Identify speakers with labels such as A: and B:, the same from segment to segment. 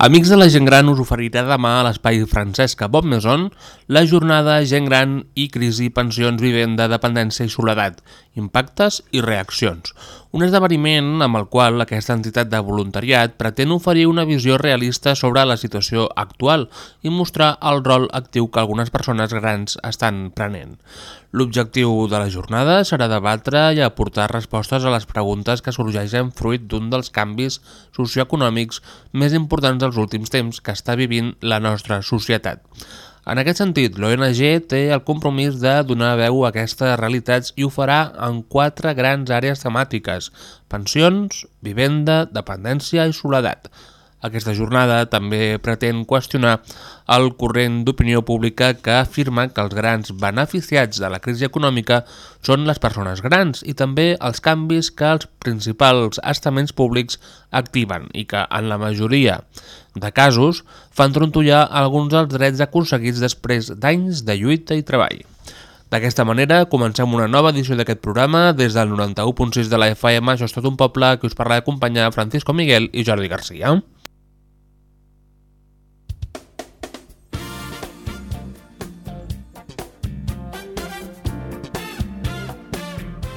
A: Amics de la gent gran us oferirà demà a l'espai Francesca Bob la jornada Gent gran i crisi, pensions, vivenda, dependència i soledat, impactes i reaccions. Un esdeveniment amb el qual aquesta entitat de voluntariat pretén oferir una visió realista sobre la situació actual i mostrar el rol actiu que algunes persones grans estan prenent. L'objectiu de la jornada serà debatre i aportar respostes a les preguntes que sorgeixen fruit d'un dels canvis socioeconòmics més importants dels últims temps que està vivint la nostra societat. En aquest sentit, l'ONG té el compromís de donar veu a aquestes realitats i ho farà en quatre grans àrees temàtiques, pensions, vivenda, dependència i soledat. Aquesta jornada també pretén qüestionar el corrent d'opinió pública que afirma que els grans beneficiats de la crisi econòmica són les persones grans i també els canvis que els principals estaments públics activen i que, en la majoria de casos, fan trontollar alguns dels drets aconseguits després d'anys de lluita i treball. D'aquesta manera, comencem una nova edició d'aquest programa des del 91.6 de la FM, això és tot un poble, que us parla d'acompanyar Francisco Miguel i Jordi Garcia.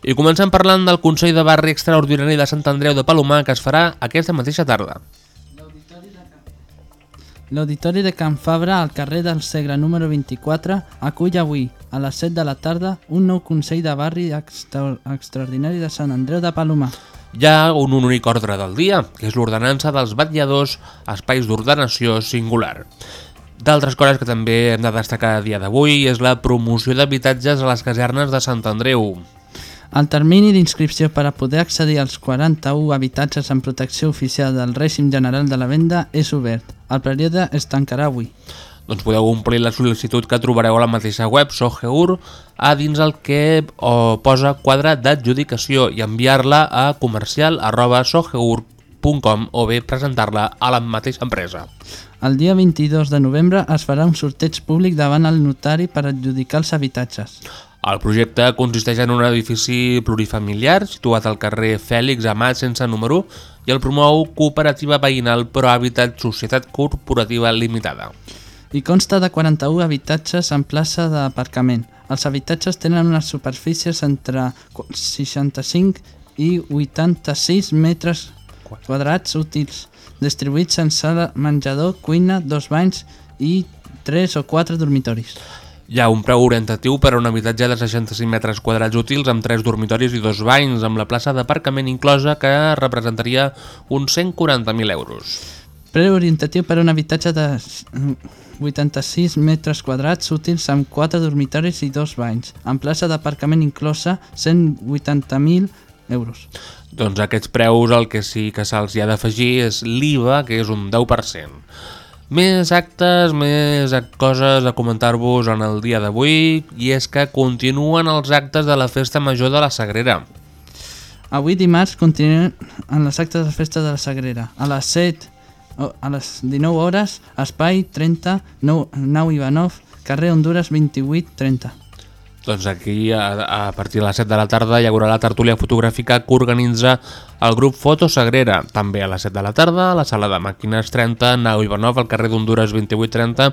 A: I comencem parlant del Consell de Barri Extraordinari de Sant Andreu de Palomar que es farà aquesta mateixa tarda.
B: L'Auditori de Can Fabra, al carrer del Segre número 24, acull avui, a les 7 de la tarda, un nou Consell de Barri extra extraordinari de Sant Andreu de Palomar.
A: Hi ha un únic ordre del dia, que és l'ordenança dels batlladors, espais d'ordenació singular. D'altres coses que també hem de destacar a dia d'avui és la promoció d'habitatges a les casernes de Sant Andreu.
B: El termini d'inscripció per a poder accedir als 41 habitatges en protecció oficial del règim general de la venda és obert. El període es tancarà avui.
A: Doncs podeu omplir la sol·licitud que trobareu a la mateixa web, Sogeur, a dins el que o, posa quadre d'adjudicació i enviar-la a comercial arroba sogeur.com o bé presentar-la a la mateixa empresa.
B: El dia 22 de novembre es farà un sorteig públic davant el notari per adjudicar els habitatges.
A: El projecte consisteix en un edifici plurifamiliar situat al carrer Fèlix Amat sense número i el promou Cooperativa Veïnal Pro Habitat Societat Corporativa Limitada.
B: I consta de 41 habitatges en plaça d'aparcament. Els habitatges tenen unes superfícies entre 65 i 86 metres quadrats útils, distribuïts en sala, menjador, cuina, dos banys i 3 o 4 dormitoris.
A: Hi ha un preu orientatiu per a un habitatge de 65 metres quadrats útils amb 3 dormitoris i dos banys, amb la plaça d'aparcament inclosa que representaria uns 140.000 euros.
B: Preu orientatiu per a un habitatge de 86 metres quadrats útils amb 4 dormitoris i dos banys, amb plaça d'aparcament inclosa 180.000 euros.
A: Doncs aquests preus el que sí que se'ls hi ha d'afegir és l'IVA, que és un 10%. Més actes, més coses a comentar-vos en el dia d'avui i és que continuen els actes de la Festa Major de la Sagrera.
B: Avui dimarts continuen en les actes de festa de la Sagrera. A les 7, o- a les 19 hores, espai 30, nou, Nau Ivanov, carrer Honduras 28 30.
A: Doncs aquí, a, a partir de les 7 de la tarda, hi haurà la tertúlia fotogràfica que organitza el grup Foto Sagrera. També a les 7 de la tarda, a la sala de màquines 30, Nau Ivanov, al carrer d'Honduras 2830,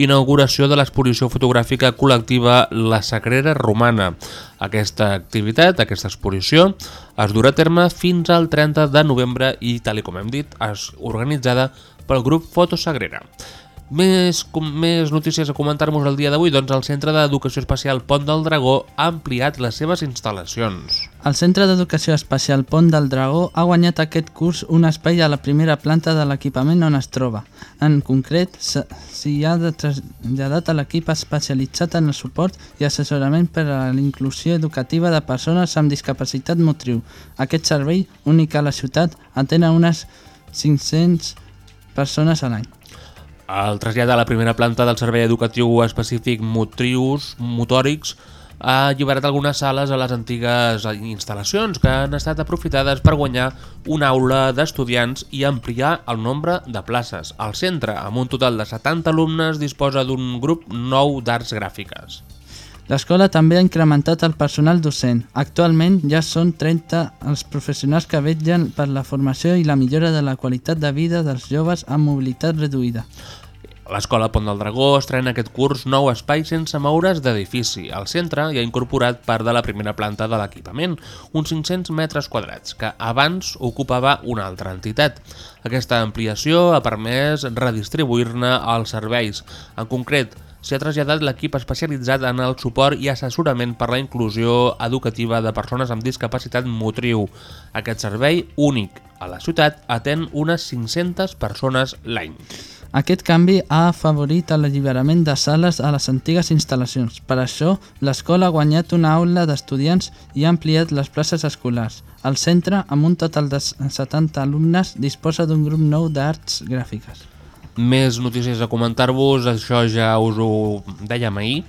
A: inauguració de l'exposició fotogràfica col·lectiva La Sagrera Romana. Aquesta activitat, aquesta exposició, es durà a terme fins al 30 de novembre i, tal com hem dit, és organitzada pel grup Fotosagrera. Més, com, més notícies a comentar-nos el dia d'avui, doncs el Centre d'Educació Espacial Pont del Dragó ha ampliat les seves instal·lacions.
B: El Centre d'Educació Espacial Pont del Dragó ha guanyat aquest curs un espai a la primera planta de l'equipament on es troba. En concret, s'hi ha traslladat a l'equip especialitzat en el suport i assessorament per a la inclusió educativa de persones amb discapacitat motriu. Aquest servei, únic a la ciutat, atén a unes 500 persones a l'any.
A: El trasllat a la primera planta del Servei Educatiu Específic Motrius Motòrics ha alliberat algunes sales a les antigues instal·lacions que han estat aprofitades per guanyar una aula d'estudiants i ampliar el nombre de places. El centre, amb un total de 70 alumnes, disposa d'un grup nou d'arts gràfiques.
B: L'escola també ha incrementat el personal docent. Actualment ja són 30 els professionals que vetllen per la formació i la millora de la qualitat de vida dels joves amb mobilitat reduïda.
A: L'escola Pont del Dragó estrena aquest curs nou espai sense moure's d'edifici. Al centre hi ha incorporat part de la primera planta de l'equipament, uns 500 metres quadrats, que abans ocupava una altra entitat. Aquesta ampliació ha permès redistribuir-ne els serveis. En concret, s'hi ha traslladat l'equip especialitzat en el suport i assessorament per la inclusió educativa de persones amb discapacitat motriu. Aquest servei, únic a la ciutat, atén unes 500 persones l'any.
B: Aquest canvi ha afavorit l'alliberament de sales a les antigues instal·lacions. Per això, l'escola ha guanyat una aula d'estudiants i ha ampliat les places escolars. El centre, amb un total de 70 alumnes, disposa d'un grup nou d'arts gràfiques.
A: Més notícies a comentar-vos, això ja us ho dèiem ahir,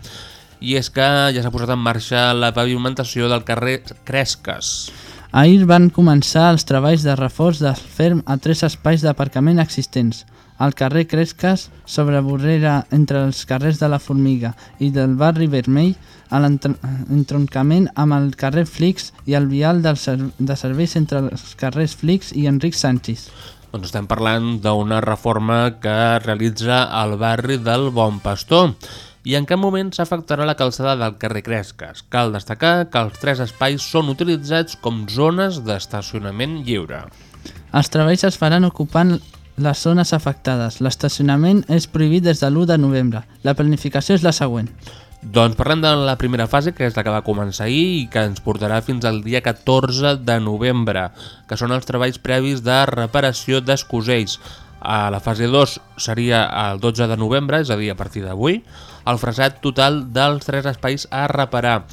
A: i és que ja s'ha posat en marxa la pavimentació del carrer Cresques.
B: Ahir van començar els treballs de reforç del ferm a tres espais d'aparcament existents. Al carrer Cresques, sobre Borrera entre els carrers de la Formiga i del barri Vermell, a l'entroncament amb el carrer Flix i el vial del ser de serveis entre els carrers Flix i Enric Sánchez.
A: Doncs estem parlant d'una reforma que realitza el barri del Bon Pastor i en cap moment s'afectarà la calçada del carrer Cresques. Cal destacar que els tres espais són utilitzats com zones d'estacionament lliure.
B: Els treballs es faran ocupant les zones afectades. L'estacionament és prohibit des de l'1 de novembre. La planificació és la següent.
A: Doncs parlem de la primera fase, que és la que va començar ahir i que ens portarà fins al dia 14 de novembre, que són els treballs previs de reparació d'escusells. A la fase 2 seria el 12 de novembre, és a dir, a partir d'avui, el fresat total dels tres espais a reparar.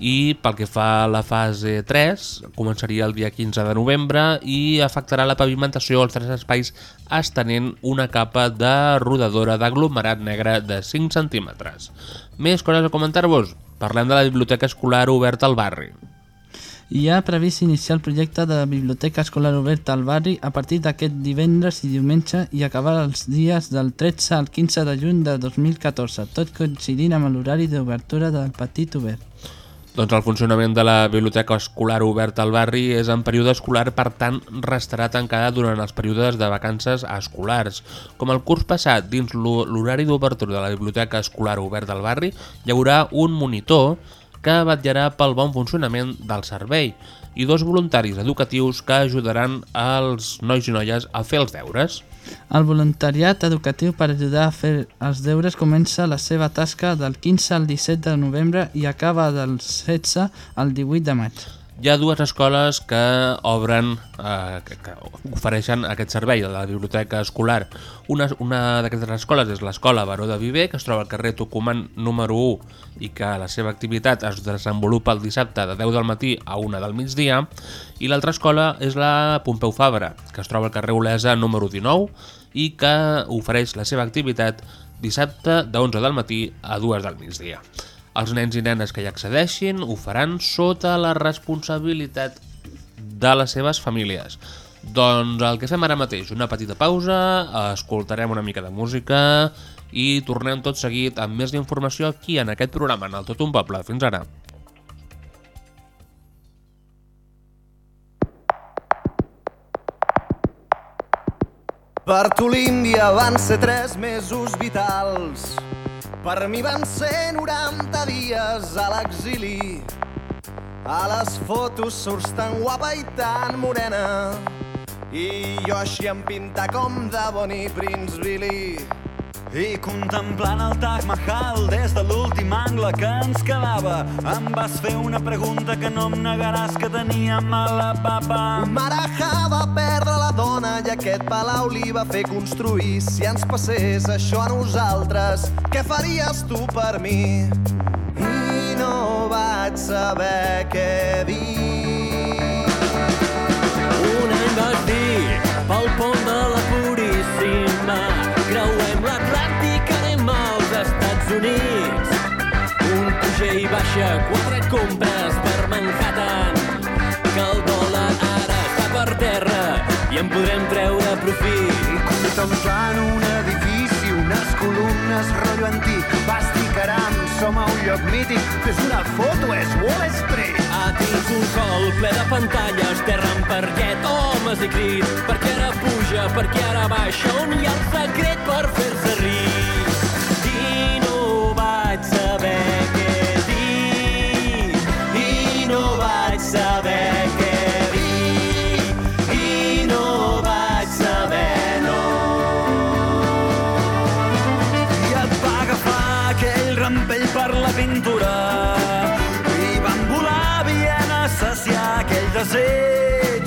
A: I pel que fa a la fase 3, començaria el dia 15 de novembre i afectarà la pavimentació als tres espais estenent una capa de rodadora d'aglomerat negre de 5 centímetres. Més coses a comentar-vos? Parlem de la biblioteca escolar oberta al barri.
B: Hi ha previst iniciar el projecte de biblioteca escolar oberta al barri a partir d'aquest divendres i diumenge i acabar els dies del 13 al 15 de juny de 2014, tot coincidint amb l'horari d'obertura del petit obert.
A: Doncs el funcionament de la biblioteca escolar oberta al barri és en període escolar, per tant, restarà tancada durant els períodes de vacances escolars. Com el curs passat, dins l'ho- l'horari d'obertura de la biblioteca escolar oberta al barri, hi haurà un monitor que vetllarà pel bon funcionament del servei i dos voluntaris educatius que ajudaran els nois i noies a fer els deures.
B: El voluntariat educatiu per ajudar a fer els deures comença la seva tasca del 15 al 17 de novembre i acaba del 16 al 18 de maig.
A: Hi ha dues escoles que obren, eh, que, que ofereixen aquest servei de la biblioteca escolar. Una, una d'aquestes escoles és l'escola Baró de Viver, que es troba al carrer Tucumán número 1 i que la seva activitat es desenvolupa el dissabte de 10 del matí a 1 del migdia. I l'altra escola és la Pompeu Fabra, que es troba al carrer Olesa número 19 i que ofereix la seva activitat dissabte de 11 del matí a 2 del migdia. Els nens i nenes que hi accedeixin ho faran sota la responsabilitat de les seves famílies. Doncs el que fem ara mateix, una petita pausa, escoltarem una mica de música i tornem tot seguit amb més informació aquí en aquest programa, en el Tot un Poble. Fins ara.
C: Per tu l'Índia van ser tres mesos vitals. Per mi van ser 90 dies a l'exili. A les fotos surts tan guapa i tan morena. I jo així em pinta com de Bonnie Prince Billy.
D: I contemplant el Taj Mahal des de l'últim angle que ens quedava em vas fer una pregunta que no em negaràs que tenia mala papa.
C: Marajà va perdre la dona i aquest palau li va fer construir. Si ens passés això a nosaltres, què faries tu per mi? I no vaig saber què dir.
E: Un any vas dir baixa, quatre compres per Manhattan, que el dòlar ara està per terra i en podrem treure profit.
D: Contemplant un edifici, unes columnes rotllo antic, vas dir caram, som a un lloc mític, fes una foto, és Wall Street.
E: Ah, tens un col ple de pantalles, terra en parquet, homes i crits, perquè ara puja, perquè ara baixa, on hi ha el secret per fer-se rics.
D: Desig.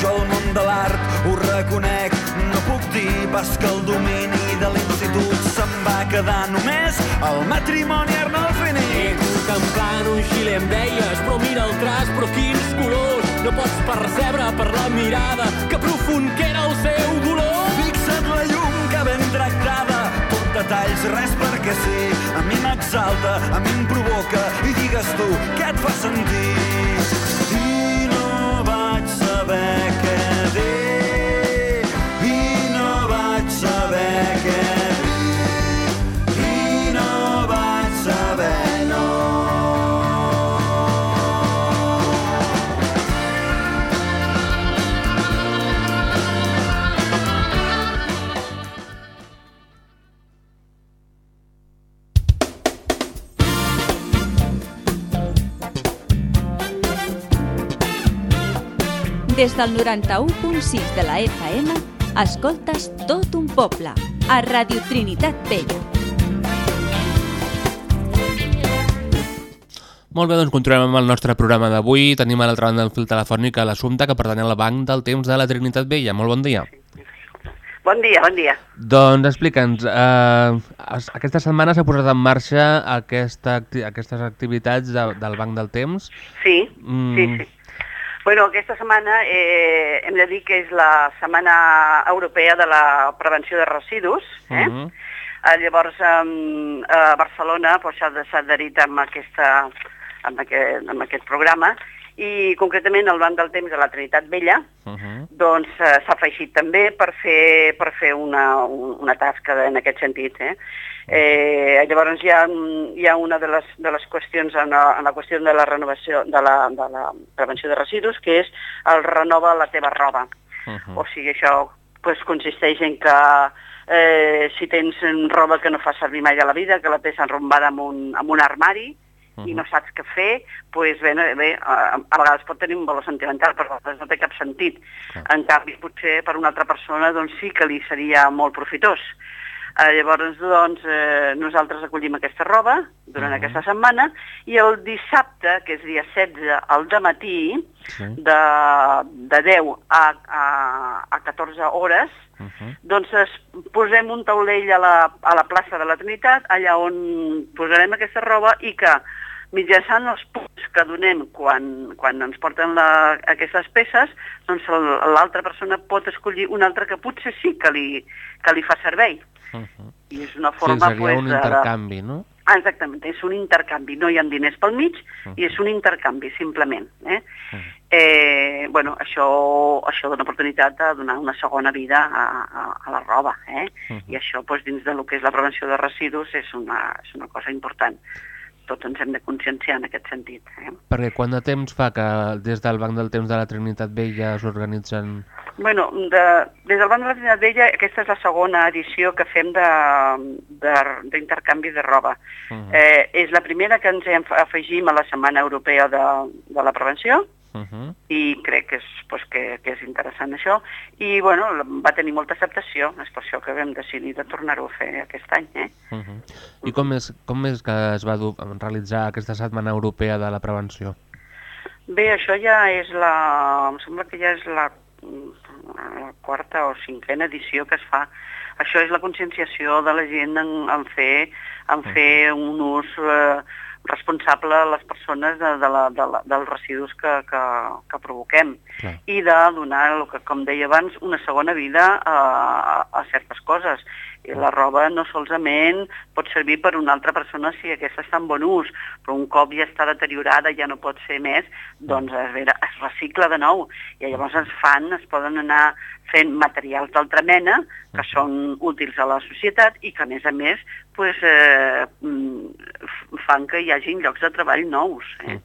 D: Jo el món de l'art ho reconec, no puc dir pas que el domini de l'institut se'n va quedar només el matrimoni Arnolfini.
E: I contemplant un xile em deies, però mira el traç, però quins colors, no pots percebre per la mirada que profund que era el seu dolor.
D: Fixa't la llum que ben tractada, tot detalls, res perquè sí. A mi m'exalta, a mi em provoca, i digues tu, què et fa sentir? I no vaig
F: Des del 91.6 de la FM, escoltes tot un poble, a Radio Trinitat Vella.
A: Molt bé, doncs continuem amb el nostre programa d'avui. Tenim a l'altra banda del fil telefònic a l'assumpte que pertany al Banc del Temps de la Trinitat Vella. Molt bon dia.
G: Bon dia, bon dia.
A: Doncs explica'ns, eh, es- aquesta setmana s'ha posat en marxa aquesta, acti aquestes activitats de, del Banc del Temps.
G: Sí,
A: Mm.
G: sí, sí. Bueno, aquesta setmana eh, hem de dir que és la Setmana Europea de la Prevenció de Residus. Eh?
A: Mhm.
G: Eh, llavors, eh, a Barcelona doncs, s'ha doncs, s'ha adherit amb, aquesta, amb, aquest, amb aquest programa i concretament el Banc del Temps de la Trinitat Vella
A: Uh -huh.
G: doncs eh, s'ha afegit també per fer, per fer una, un- una tasca en aquest sentit. Eh? Eh, llavors hi ha, hi ha una de les, de les qüestions en la, en la qüestió de la renovació, de la, de la prevenció de residus, que és el renova la teva roba.
A: Uh -huh.
G: O sigui, això pues, consisteix en que eh, si tens roba que no fa servir mai a la vida, que la tens enrombada en un, en un armari, i no saps què fer, doncs bé, bé a, a vegades pot tenir un valor sentimental, però a vegades no té cap sentit. En canvi, potser per una altra persona doncs, sí que li seria molt profitós. Eh, llavors, doncs, eh, nosaltres acollim aquesta roba durant
A: Mhm.
G: aquesta setmana i el dissabte, que és dia 16, al matí,
A: Sí.
G: de, de 10 a, a, a 14 hores,
A: Uh -huh.
G: doncs es, posem un taulell a la, a la plaça de la Trinitat, allà on posarem aquesta roba i que mitjançant els punts que donem quan, quan ens porten la, aquestes peces, doncs l'altra persona pot escollir una altra que potser sí que li, que li fa servei.
A: Uh -huh.
G: I és una
A: Sí,
G: forma...
A: seria
G: pues,
A: un
G: de-
A: intercanvi, no?
G: Ah, exactament, és un intercanvi, no hi ha diners pel mig i és un intercanvi, simplement. Eh? Eh, bueno, això, això dona oportunitat de donar una segona vida a, a, a la roba, eh? I això doncs, dins de lo que és la prevenció de residus és una, és una cosa important. Tots ens hem de conscienciar en aquest sentit. Eh?
A: Perquè quant de temps fa que des del Banc del Temps de la Trinitat Vella s'organitzen...
G: Bueno, de, des del Banc de la Trinitat Vella, aquesta és la segona edició que fem de- de- d'intercanvi de, de roba.
A: Uh -huh.
G: Eh, és la primera que ens afegim a la Setmana Europea de, de la Prevenció,
A: Uh -huh.
G: i crec que és, pues, que, que és interessant això i bueno, va tenir molta acceptació és per això que vam decidir de tornar-ho a fer aquest any eh?
A: Uh -huh. I com és, com és que es va realitzar aquesta Setmana Europea de la Prevenció?
G: Bé, això ja és la... em sembla que ja és la, la quarta o cinquena edició que es fa. Això és la conscienciació de la gent en, en, fer, en fer un ús eh, responsable a les persones de, de la, de la, dels residus que, que, que provoquem
A: Clar.
G: i de donar, el que, com deia abans, una segona vida a, a certes coses. I la roba no solament pot servir per una altra persona si aquesta està en bon ús, però un cop ja està deteriorada, ja no pot ser més, doncs es, vera, es recicla de nou. I llavors es fan, es poden anar fent materials d'altra mena que són útils a la societat i que, a més a més, pues, eh, mm, fan que hi hagin llocs de treball nous. Eh?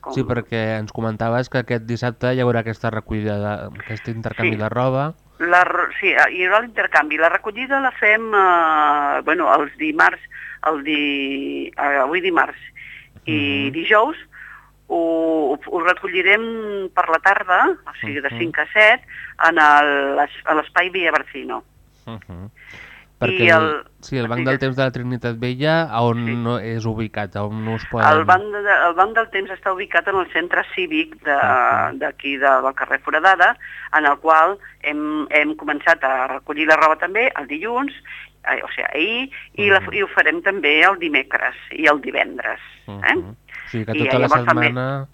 G: Com-
A: Sí, perquè ens comentaves que aquest dissabte hi haurà aquesta recollida, de, aquest intercanvi
G: Sí.
A: de roba.
G: La, sí, hi haurà l'intercanvi. La recollida la fem eh, bueno, els dimarts, el di, eh, avui dimarts i dijous, ho, ho recollirem per la tarda, o sigui, de
A: Mhm.
G: 5 a 7, en l'espai Via Barcino.
A: Uh -huh. Perquè
G: I
A: el, sí, el Banc del. Temps de la Trinitat Vella, on
G: Sí.
A: no és ubicat, on no us poden...
G: El banc, de, el banc del temps està ubicat en el centre cívic de- d'aquí de, del carrer Foradada, en el qual hem, hem començat a recollir la roba també el dilluns, eh, o sigui, ahir, i, la, i ho farem també el dimecres i el divendres. Eh?
A: O sigui que
G: I
A: tota la
G: llavors també-
A: setmana...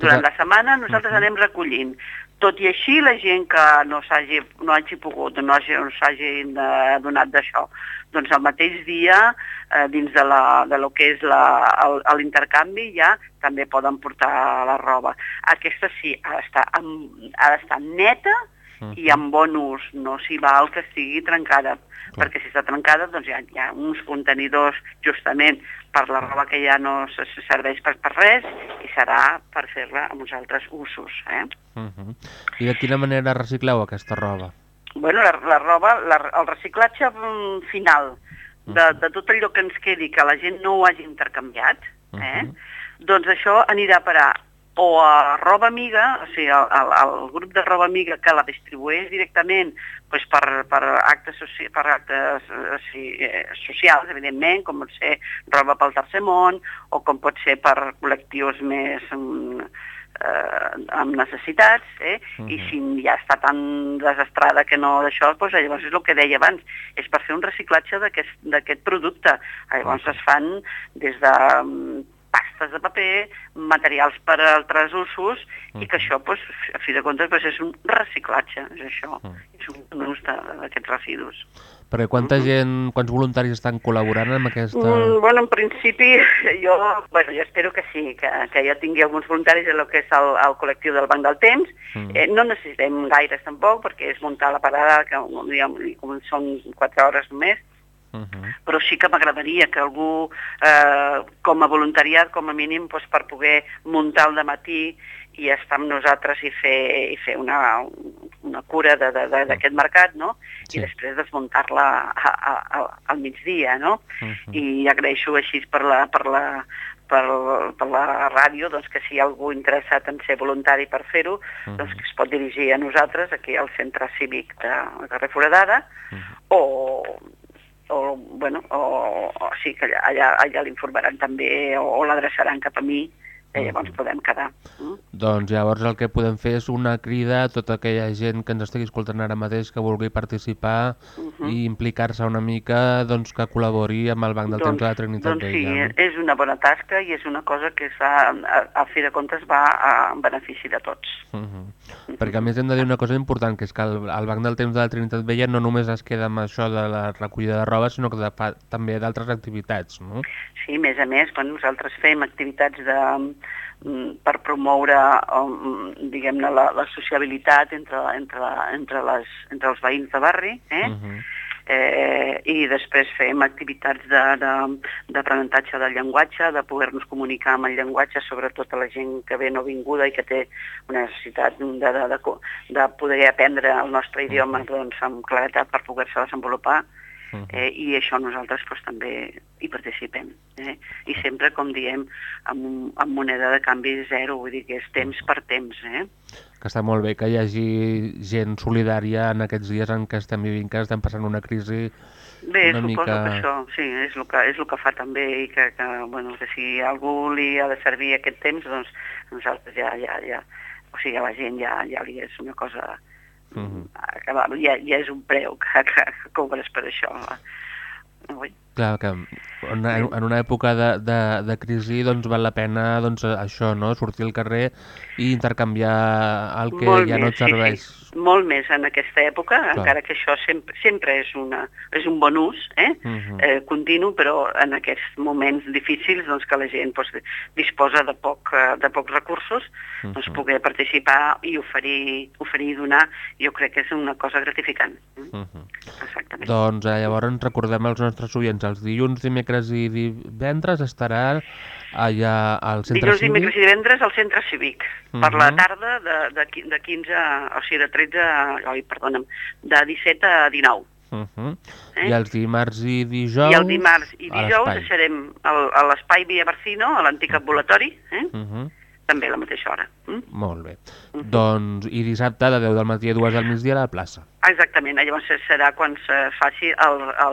G: Durant la setmana nosaltres anem recollint. Tot i així, la gent que no, s'hagi no hagi pogut, no hagi, no s'hagi eh, donat d'això, doncs el mateix dia, eh, dins de, la, de lo que és l'intercanvi, ja també poden portar la roba. Aquesta sí, ha d'estar ha d'estar neta i amb bon ús, no s'hi val que estigui trencada, perquè si està trencada doncs hi ha, hi ha uns contenidors justament per la roba que ja no se se serveix per, per res i serà per fer-la amb uns altres usos. Eh?
A: Uh -huh. I de quina manera recicleu aquesta roba?
G: Bueno, la, la roba, la, el reciclatge mm, final de, de tot allò que ens quedi que la gent no ho hagi intercanviat, eh? doncs això anirà a parar o a roba amiga, o sigui, al, al, al grup de roba amiga que la distribueix directament pues, per, per actes, soci, per actes eh, sí, eh, socials, evidentment, com pot ser roba pel tercer món, o com pot ser per col·lectius més mm, eh, amb necessitats, eh? i si ja està tan desastrada que no d'això, doncs llavors és el que deia abans, és per fer un reciclatge d'aquest producte. Llavors es fan des de mm, pastes de paper, materials per a altres usos, i que això, doncs, a fi de comptes, doncs, és un reciclatge, és això, és un ús d'aquests residus.
A: Perquè quanta gent, quants voluntaris estan col·laborant amb aquesta...
G: Mm, bueno, en principi, jo, bueno, jo espero que sí, que, que ja tingui alguns voluntaris en el que és el, el col·lectiu del Banc del Temps.
A: Mm.
G: Eh, no necessitem gaires tampoc, perquè és muntar la parada, que diguem, com són quatre hores només,
A: Uh -huh.
G: però sí que m'agradaria que algú, eh, com a voluntariat, com a mínim, doncs, per poder muntar el matí i estar amb nosaltres i fer, i fer una, una cura de- de- de- d'aquest mercat, no?
A: Sí.
G: I després desmuntar-la al migdia, no?
A: Mhm.
G: I agraeixo així per la, per la, per, per la ràdio doncs, que si hi ha algú interessat en ser voluntari per fer-ho, doncs que es pot dirigir a nosaltres aquí al centre cívic de carrer Foradada o, o, bueno, o, o sí que allà, allà, allà l'informaran també o, o l'adreçaran cap a mi i llavors podem quedar. Mm?
A: Doncs llavors el que podem fer és una crida a tota aquella gent que ens estigui escoltant ara mateix que vulgui participar i implicar-se una mica, doncs que col·labori amb el Banc del Temps de la Trinitat
G: doncs sí,
A: Vella. no?
G: és una bona tasca i és una cosa que fa, a, a fi de comptes va a, en benefici de tots.
A: Mhm. Perquè a més hem de dir una cosa important, que és que el, el Banc del Temps de la Trinitat Vella no només es queda amb això de la recollida de roba, sinó que de, fa també d'altres activitats, no?
G: Sí, a més a més, quan nosaltres fem activitats de, mm, per promoure um, diguem-ne la, la sociabilitat entre, entre, entre, les, entre els veïns de barri, eh?
A: Mhm.
G: Eh, i després fem activitats de- de- d'aprenentatge de, del llenguatge, de poder-nos comunicar amb el llenguatge, sobretot a la gent que ve no vinguda i que té una necessitat de, de, de, de poder aprendre el nostre idioma doncs, amb claretat per poder-se desenvolupar.
A: Mhm.
G: eh, i això nosaltres pues, també hi participem. Eh? I sempre, com diem, amb, amb moneda de canvi zero, vull dir que és temps per temps. Eh?
A: Que està molt bé que hi hagi gent solidària en aquests dies en què estem vivint, que estem passant una crisi
G: Bé,
A: una
G: suposo
A: mica...
G: que això, sí, és el que, és el que fa també i que, que, bueno, que si algú li ha de servir aquest temps, doncs nosaltres ja, ja, ja, o sigui, a la gent ja, ja li és una cosa
A: Mhm.
G: que va, ja, ja és un preu que, que, que cobres per això. Ui.
A: Clar, que en, en una època de, de, de crisi doncs val la pena doncs, això, no? sortir al carrer i intercanviar el que
G: Molt
A: ja no
G: més,
A: et serveix.
G: Sí, sí. Molt més en aquesta època,
A: Clar.
G: encara que això sempre, sempre és, una, és un bon ús eh?
A: Mhm.
G: eh, continu, però en aquests moments difícils doncs, que la gent doncs, disposa de, poc, eh, de pocs recursos, doncs,
A: Mhm.
G: poder participar i oferir, oferir i donar, jo crec que és una cosa gratificant. Mm?
A: Mhm.
G: Exactament.
A: Doncs eh, llavors recordem als nostres oients, els dilluns, dimecres i divendres estarà allà al centre
G: Dilluns,
A: cívic.
G: dimecres i divendres al centre cívic. Per la
A: Mhm.
G: tarda de, de, de 15, a- o sigui, de 13, a- oi, perdona'm, de 17 a 19.
A: Uh -huh.
G: Eh?
A: I els dimarts i dijous...
G: I el dimarts i dijous deixarem a l'espai Via Barcino, a l'antic ambulatori, eh?
A: Uh -huh.
G: també a la mateixa hora. Mm?
A: Molt bé. Doncs, i dissabte de 10 del matí a 2 del migdia a la plaça.
G: Exactament, llavors serà quan se faci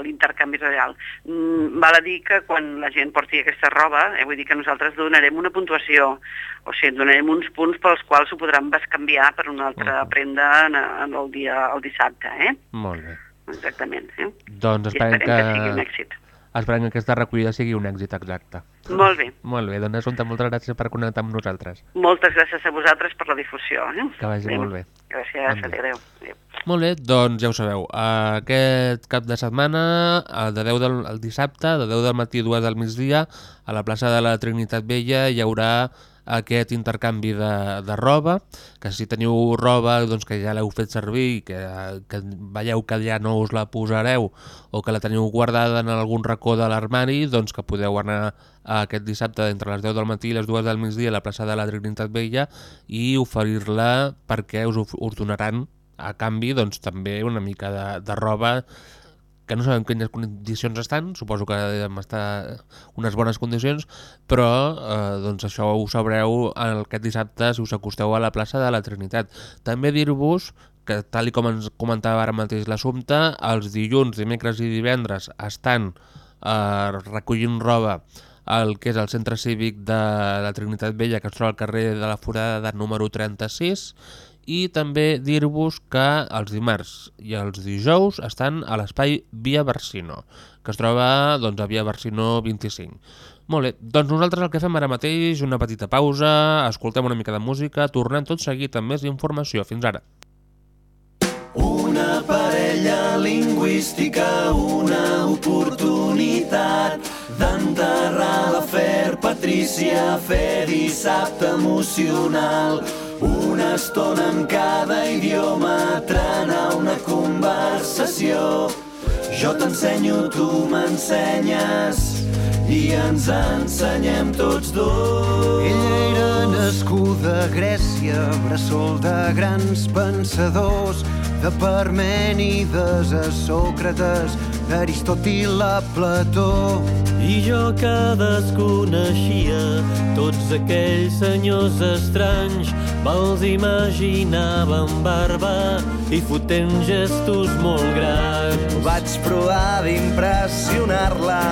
G: l'intercanvi real. Mm, val a dir que quan la gent porti aquesta roba, eh, vull dir que nosaltres donarem una puntuació, o sigui, donarem uns punts pels quals ho podran bescanviar per una altra
A: Mhm.
G: prenda en, en el dia el dissabte, eh?
A: Molt bé.
G: Exactament. Eh?
A: Doncs esperem
G: esperem
A: que...
G: que sigui un èxit.
A: Esperem que aquesta recollida sigui un èxit exacte.
G: Molt bé.
A: Molt bé, doncs Assumpta, moltes gràcies per connectar amb nosaltres.
G: Moltes gràcies a vosaltres per la difusió. Eh?
A: Que vagi molt bé.
G: Gràcies,
A: Bon dia.
G: adéu. adéu.
A: Molt bé, doncs ja ho sabeu. Aquest cap de setmana, de 10 del el dissabte, de 10 del matí a 2 del migdia, a la plaça de la Trinitat Vella hi haurà aquest intercanvi de, de roba, que si teniu roba doncs, que ja l'heu fet servir que, que veieu que ja no us la posareu o que la teniu guardada en algun racó de l'armari, doncs que podeu anar aquest dissabte entre les 10 del matí i les 2 del migdia a la plaça de la Trinitat Vella i oferir-la perquè us, us donaran a canvi doncs, també una mica de, de roba que no sabem quines condicions estan, suposo que devem estar unes bones condicions, però eh, doncs això ho sabreu aquest dissabte si us acosteu a la plaça de la Trinitat. També dir-vos que, tal i com ens comentava ara mateix l'assumpte, els dilluns, dimecres i divendres estan eh, recollint roba el que és el centre cívic de la Trinitat Vella, que es troba al carrer de la Forada número 36, i també dir-vos que els dimarts i els dijous estan a l'espai Via Barsino, que es troba doncs, a Via Barsino 25. Molt bé, doncs nosaltres el que fem ara mateix, una petita pausa, escoltem una mica de música, tornem tot seguit amb més informació. Fins ara.
D: Una parella lingüística, una oportunitat d'enterrar l'afer Patrícia, fer dissabte emocional. Una estona en cada idioma, trenar una conversació. Jo t'ensenyo, tu m'ensenyes i ens ensenyem tots dos.
C: Ella era nascuda a Grècia, bressol de grans pensadors, de Parmènides a Sòcrates, d'Aristòtil a Plató.
E: I jo que desconeixia tots aquells senyors estranys, me'ls imaginava amb barba i fotent gestos molt grans.
C: Vaig provar d'impressionar-la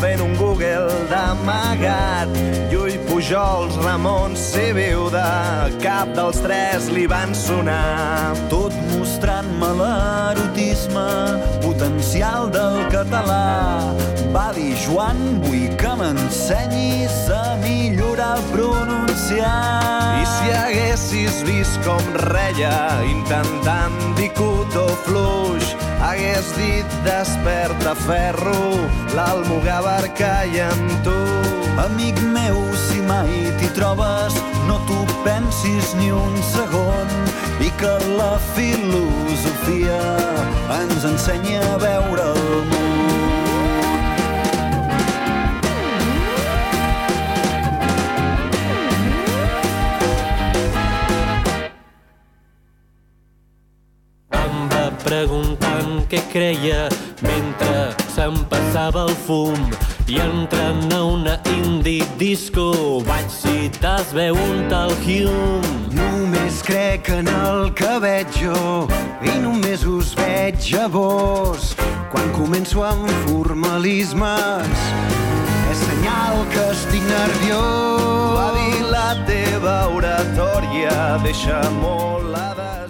C: fent un Google d'amagat. Llull Pujols, Ramon Sibiuda, cap dels tres li van sonar.
D: Tot mostrant-me l'erotisme potencial del català. Va dir Joan, vull que m'ensenyis a millorar el pronunciar.
C: I si haguessis vist com reia intentant dir cotó fluix, hagués dit desperta ferro, l'almogàver caia amb tu.
D: Amic meu, si mai t'hi trobes, no t'ho pensis ni un segon i que la filosofia ens ensenya a veure el món.
E: Què creia mentre se'm passava el fum i entrant a una indie disco vaig citar es veu un tal Hume.
C: Només crec en el que veig jo i només us veig a vos. Quan començo amb formalismes és senyal que estic nerviós. Va dir la teva oratòria deixa molt a desitjar.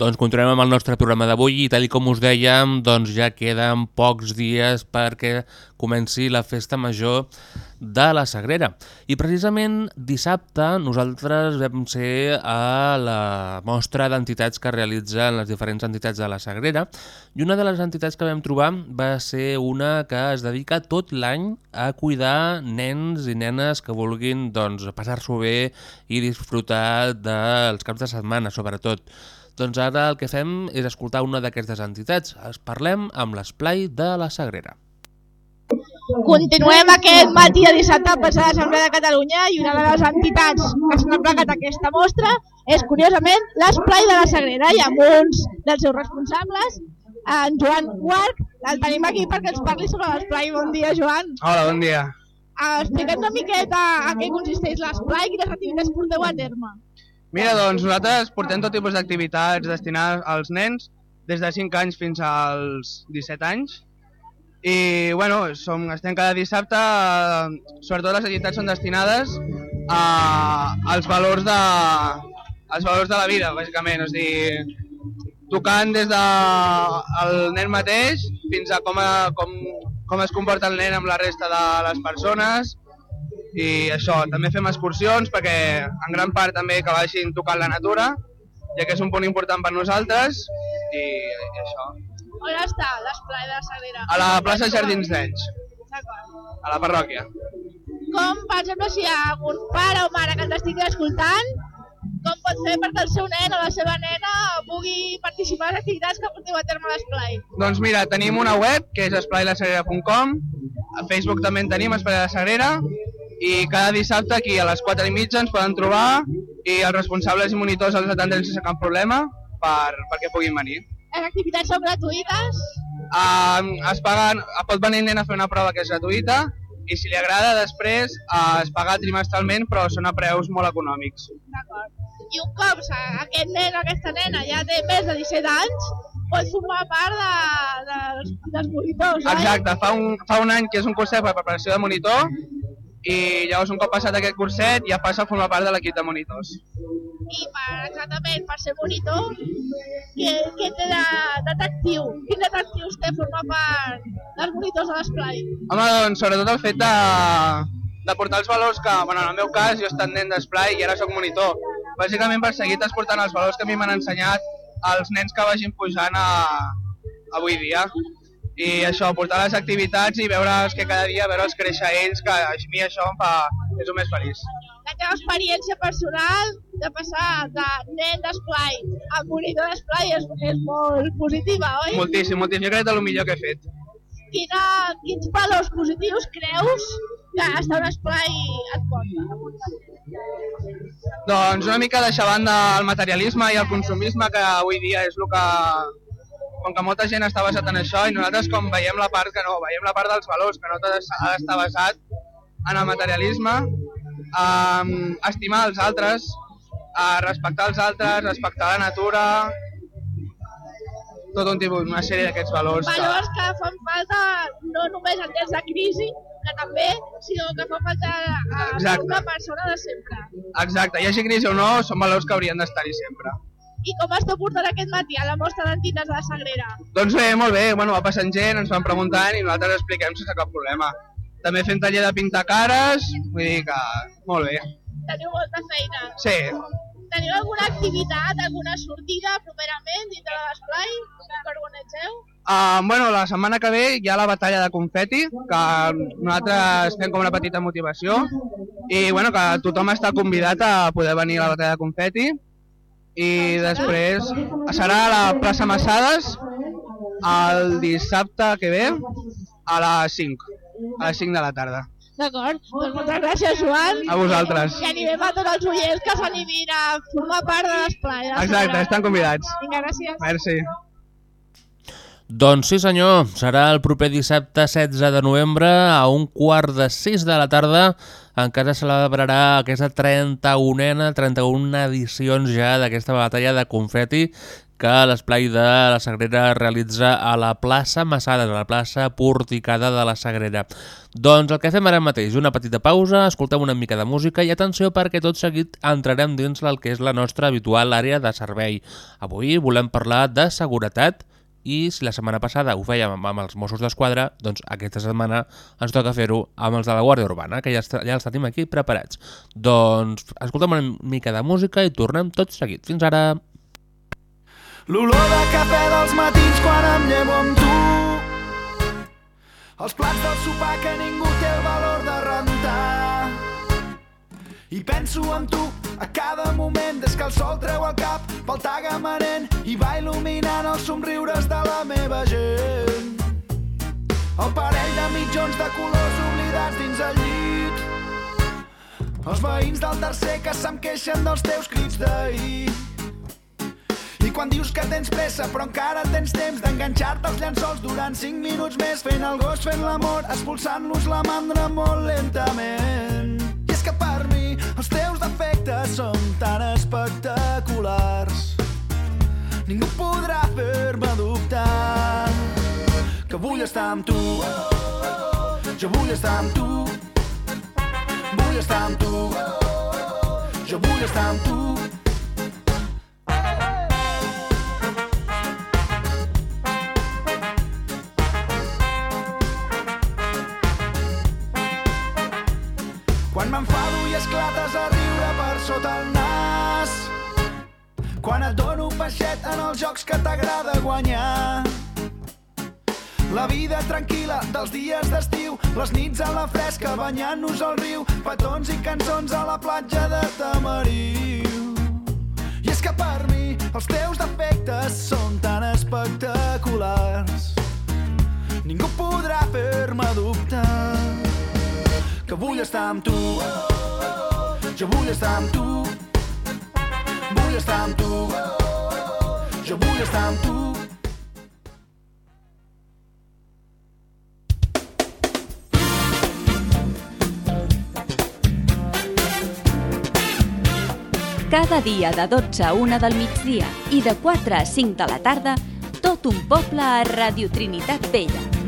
A: Doncs continuem amb el nostre programa d'avui i tal com us dèiem, doncs ja queden pocs dies perquè comenci la festa major de la Sagrera. I precisament dissabte nosaltres vam ser a la mostra d'entitats que realitzen les diferents entitats de la Sagrera i una de les entitats que vam trobar va ser una que es dedica tot l'any a cuidar nens i nenes que vulguin doncs, passar-s'ho bé i disfrutar dels caps de setmana, sobretot. Doncs ara el que fem és escoltar una d'aquestes entitats. Es parlem amb l'Esplai de la Sagrera.
H: Continuem aquest matí de dissabte passar a l'Assemblea de Catalunya i una de les entitats que s'han plegat aquesta mostra és, curiosament, l'Esplai de la Sagrera i amb uns dels seus responsables, en Joan Guarc, el tenim aquí perquè ens parli sobre l'Esplai. Bon dia, Joan.
I: Hola, bon dia.
H: Uh, Explica'ns una miqueta a què consisteix l'Esplai i quines activitats porteu a terme.
I: Mira, doncs nosaltres portem tot tipus d'activitats destinades als nens des de 5 anys fins als 17 anys. I bueno, som, estem cada dissabte, eh, sobretot les activitats són destinades a, als valors de, als valors de la vida, bàsicament, és dir, tocant des de el nen mateix fins a com, a, com, com es comporta el nen amb la resta de les persones, i això, també fem excursions perquè en gran part també que vagin tocant la natura, ja que és un punt important per nosaltres i, i això.
H: On està l'esplai de la Sagrera?
I: A la plaça Jardins d'Ells,
H: D'acord.
I: a la parròquia.
H: Com, per exemple, si hi ha algun pare o mare que ens estigui escoltant, com pot fer perquè el seu nen o la seva nena pugui participar en les activitats que porteu a terme a l'esplai?
I: Doncs mira, tenim una web que és esplailasagrera.com, a Facebook també en tenim, Esplai de la Sagrera, i cada dissabte aquí a les 4 i mitja ens poden trobar i els responsables i monitors els atendrem sense cap problema per, perquè puguin venir.
H: Les activitats són gratuïtes?
I: Uh, es paguen, pot venir nen a fer una prova que és gratuïta i si li agrada després uh, es paga trimestralment però són a preus molt econòmics.
H: D'acord. I un cop aquest nen o aquesta nena ja té més de 17 anys, pot formar part de, de, dels, dels monitors, oi?
I: Exacte, fa un, fa un any que és un curset per preparació de monitor i llavors un cop passat aquest curset ja passa a formar part de l'equip de monitors.
H: I per, exactament, per ser monitor, què, què té de- d'atractiu? Quins atractius té formar part dels monitors de l'esplai?
I: Home, doncs sobretot el fet de, de portar els valors que, bueno, en el meu cas jo he estat nen d'esplai i ara sóc monitor. Bàsicament per seguir transportant els valors que a mi m'han ensenyat els nens que vagin pujant a, avui dia. I això, portar les activitats i veure'ls que cada dia veure'ls créixer ells, que a mi això em fa, és el més feliç.
H: La teva experiència personal de passar de nen d'esplai a monitor d'esplai és, és molt positiva, oi?
I: Moltíssim, moltíssim. Jo crec que és el millor que he fet.
H: Quina, quins valors positius creus que estar a un esplai et porta?
I: Doncs una mica deixar a banda el materialisme i el consumisme, que avui dia és el que... Com que molta gent està basat en això i nosaltres com veiem la part que no, veiem la part dels valors, que no tot ha d'estar basat en el materialisme, um, estimar els altres, a respectar els altres, respectar la natura, tot un tipus, una sèrie d'aquests valors. que-
H: Valors que fan falta no només en temps de crisi, que també, sinó que fan falta a, a una persona de sempre.
I: Exacte, hi hagi crisi o no, són valors que haurien d'estar-hi sempre.
H: I com esteu portant aquest matí a la mostra d'entitats de la Sagrera?
I: Doncs bé, molt bé, bueno, va passant gent, ens van preguntant i nosaltres expliquem sense cap problema. També fem taller de pintar cares, vull dir que molt bé.
H: Teniu molta feina.
I: Sí,
H: Teniu alguna activitat, alguna sortida properament dintre de l'esplai que organitzeu?
I: uh, bueno, la setmana que ve hi ha la batalla de confeti, que nosaltres fem com una petita motivació, i bueno, que tothom està convidat a poder venir a la batalla de confeti, i després serà a la plaça Massades el dissabte que ve a les 5, a les 5 de la tarda.
H: D'acord, doncs moltes gràcies, Joan.
I: A vosaltres.
H: I animem a tots els oients que s'animin a formar part de l'esplai.
I: Exacte, estan convidats.
H: Vinga, gràcies.
I: Merci.
A: Doncs sí senyor, serà el proper dissabte 16 de novembre a un quart de 6 de la tarda en què es celebrarà aquesta 31a, 31 edicions ja d'aquesta batalla de confeti que l'esplai de la Sagrera realitza a la plaça Massada, a la plaça porticada de la Sagrera. Doncs el que fem ara mateix, una petita pausa, escoltem una mica de música i atenció perquè tot seguit entrarem dins el que és la nostra habitual àrea de servei. Avui volem parlar de seguretat i si la setmana passada ho fèiem amb, els Mossos d'Esquadra, doncs aquesta setmana ens toca fer-ho amb els de la Guàrdia Urbana, que ja, ja els tenim aquí preparats. Doncs escoltem una mica de música i tornem tot seguit. Fins ara!
C: L'olor de cafè dels matins quan em llevo amb tu Els plats del sopar que ningú té el valor de rentar I penso en tu a cada moment des que el sol treu el cap pel tagamanent i va il·luminant els somriures de la meva gent. El parell de mitjons de colors oblidats dins el llit. Els veïns del tercer que se'm queixen dels teus crits d'ahir. I quan dius que tens pressa però encara tens temps d'enganxar-te als llençols durant 5 minuts més fent el gos, fent l'amor, expulsant-los la mandra molt lentament. I és que per mi els teus defectes són tan espectaculars. Ningú podrà fer-me dubtar que vull estar amb tu. Jo vull estar amb tu. Vull estar amb tu. Jo vull estar amb tu els jocs que t'agrada guanyar. La vida tranquil·la dels dies d'estiu, les nits a la fresca banyant-nos al riu, petons i cançons a la platja de Tamariu. I és que per mi els teus defectes són tan espectaculars. Ningú podrà fer-me dubtar que vull estar amb tu. Jo vull estar amb tu. Vull estar amb tu Jo vull estar amb tu
F: Cada dia de 12 a 1 del migdia i de 4 a 5 de la tarda, tot un poble a Radio Trinitat Vella.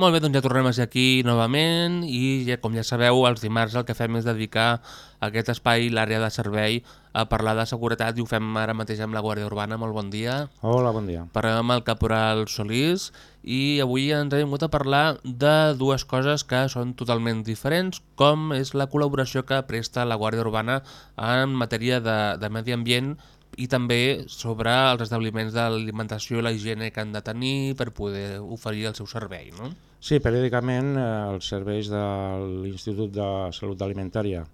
A: Molt bé, doncs ja tornem a ser aquí novament i ja, com ja sabeu, els dimarts el que fem és dedicar aquest espai, l'àrea de servei, a parlar de seguretat i ho fem ara mateix amb la Guàrdia Urbana. Molt bon dia.
J: Hola, bon dia.
A: Parlem amb el caporal Solís i avui ens hem vingut a parlar de dues coses que són totalment diferents, com és la col·laboració que presta la Guàrdia Urbana en matèria de, de medi ambient i també sobre els establiments d'alimentació i la higiene que han de tenir per poder oferir el seu servei, no?
J: Sí, periòdicament eh, els serveis de l'Institut de Salut Alimentària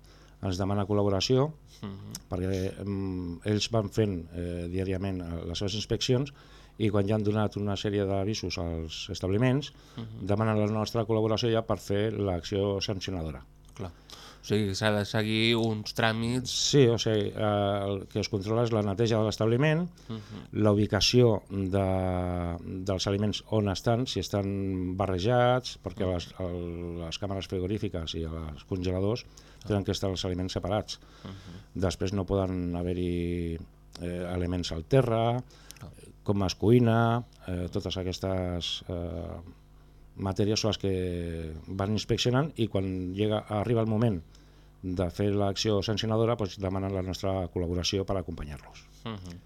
J: ens demana col·laboració uh -huh. perquè mm, ells van fent eh, diàriament eh, les seves inspeccions i quan ja han donat una sèrie d'avisos als establiments uh -huh. demanen la nostra col·laboració ja per fer l'acció sancionadora.
A: Clar. O sigui, s'ha de seguir uns tràmits...
J: Sí, o sigui, eh, el que es controla és la neteja de l'establiment, uh -huh. la ubicació de, dels aliments on estan, si estan barrejats, perquè uh -huh. les, el, les càmeres frigorífiques i els congeladors uh -huh. tenen que estar els aliments separats. Uh -huh. Després no poden haver-hi eh, elements al terra, -huh. com es cuina, eh, totes aquestes... Eh, matèries són les que van inspeccionant i quan llega, arriba el moment de fer l'acció sancionadora doncs demanen la nostra col·laboració per acompanyar-los.
A: Uh -huh.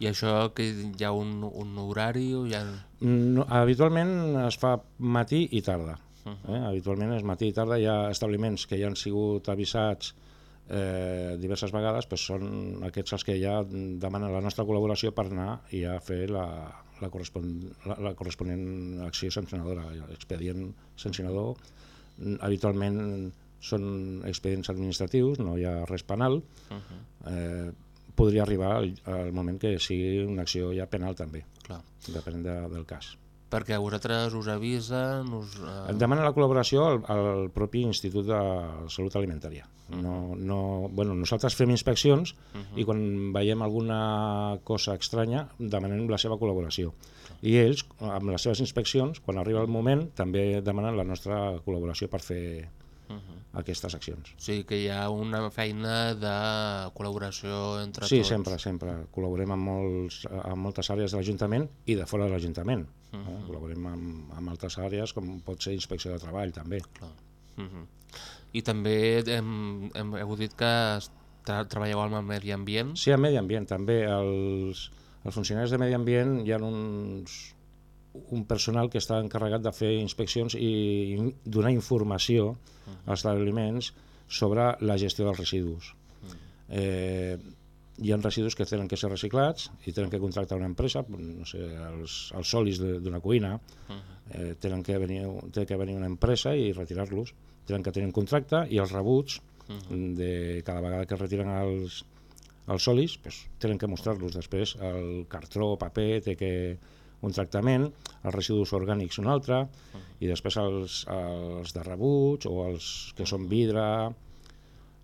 A: I això que hi ha un, un horari? O hi ha...
J: no, habitualment es fa matí i tarda. Uh -huh. eh? Habitualment és matí i tarda. Hi ha establiments que ja han sigut avisats eh, diverses vegades, doncs són aquests els que ja demanen la nostra col·laboració per anar i a fer la, la, correspon la, la corresponent acció sancionadora, l'expedient sancionador habitualment són expedients administratius, no hi ha res penal,
A: Uh -huh.
J: eh, podria arribar al, al moment que sigui una acció ja penal també,
A: Clar.
J: depèn de, del cas.
A: Perquè vosaltres us avisen... Us, eh...
J: Et demana la col·laboració al, al propi Institut de Salut Alimentària. No, no, bueno, nosaltres fem inspeccions uh -huh. i quan veiem alguna cosa estranya demanem la seva col·laboració. I ells, amb les seves inspeccions, quan arriba el moment, també demanen la nostra col·laboració per fer
A: Uh -huh.
J: aquestes accions.
A: O sigui que hi ha una feina de col·laboració entre
J: Sí,
A: tots.
J: sempre, sempre. Col·laborem amb, molts, amb moltes àrees de l'Ajuntament i de fora de l'Ajuntament. Uh. -huh. eh? Col·laborem amb, amb altres àrees, com pot ser inspecció de treball, també.
A: Clar. Uh -huh. I també hem, hem, heu dit que tra treballeu amb el medi ambient.
J: Sí, amb medi ambient, també. Els, els funcionaris de medi ambient hi ha uns, un personal que està encarregat de fer inspeccions i donar informació als establiments sobre la gestió dels residus. Eh, hi ha residus que tenen que ser reciclats i tenen que contractar una empresa, no sé, els, els solis d'una cuina, eh, tenen que venir, té que venir una empresa i retirar-los. Tenen que tenir un contracte i els rebuts de cada vegada que retiren els, els solis, pues, tenen que mostrar-los després. El cartró, paper, té que un tractament, els residus orgànics un altre, i després els, els de rebuig o els que són vidre,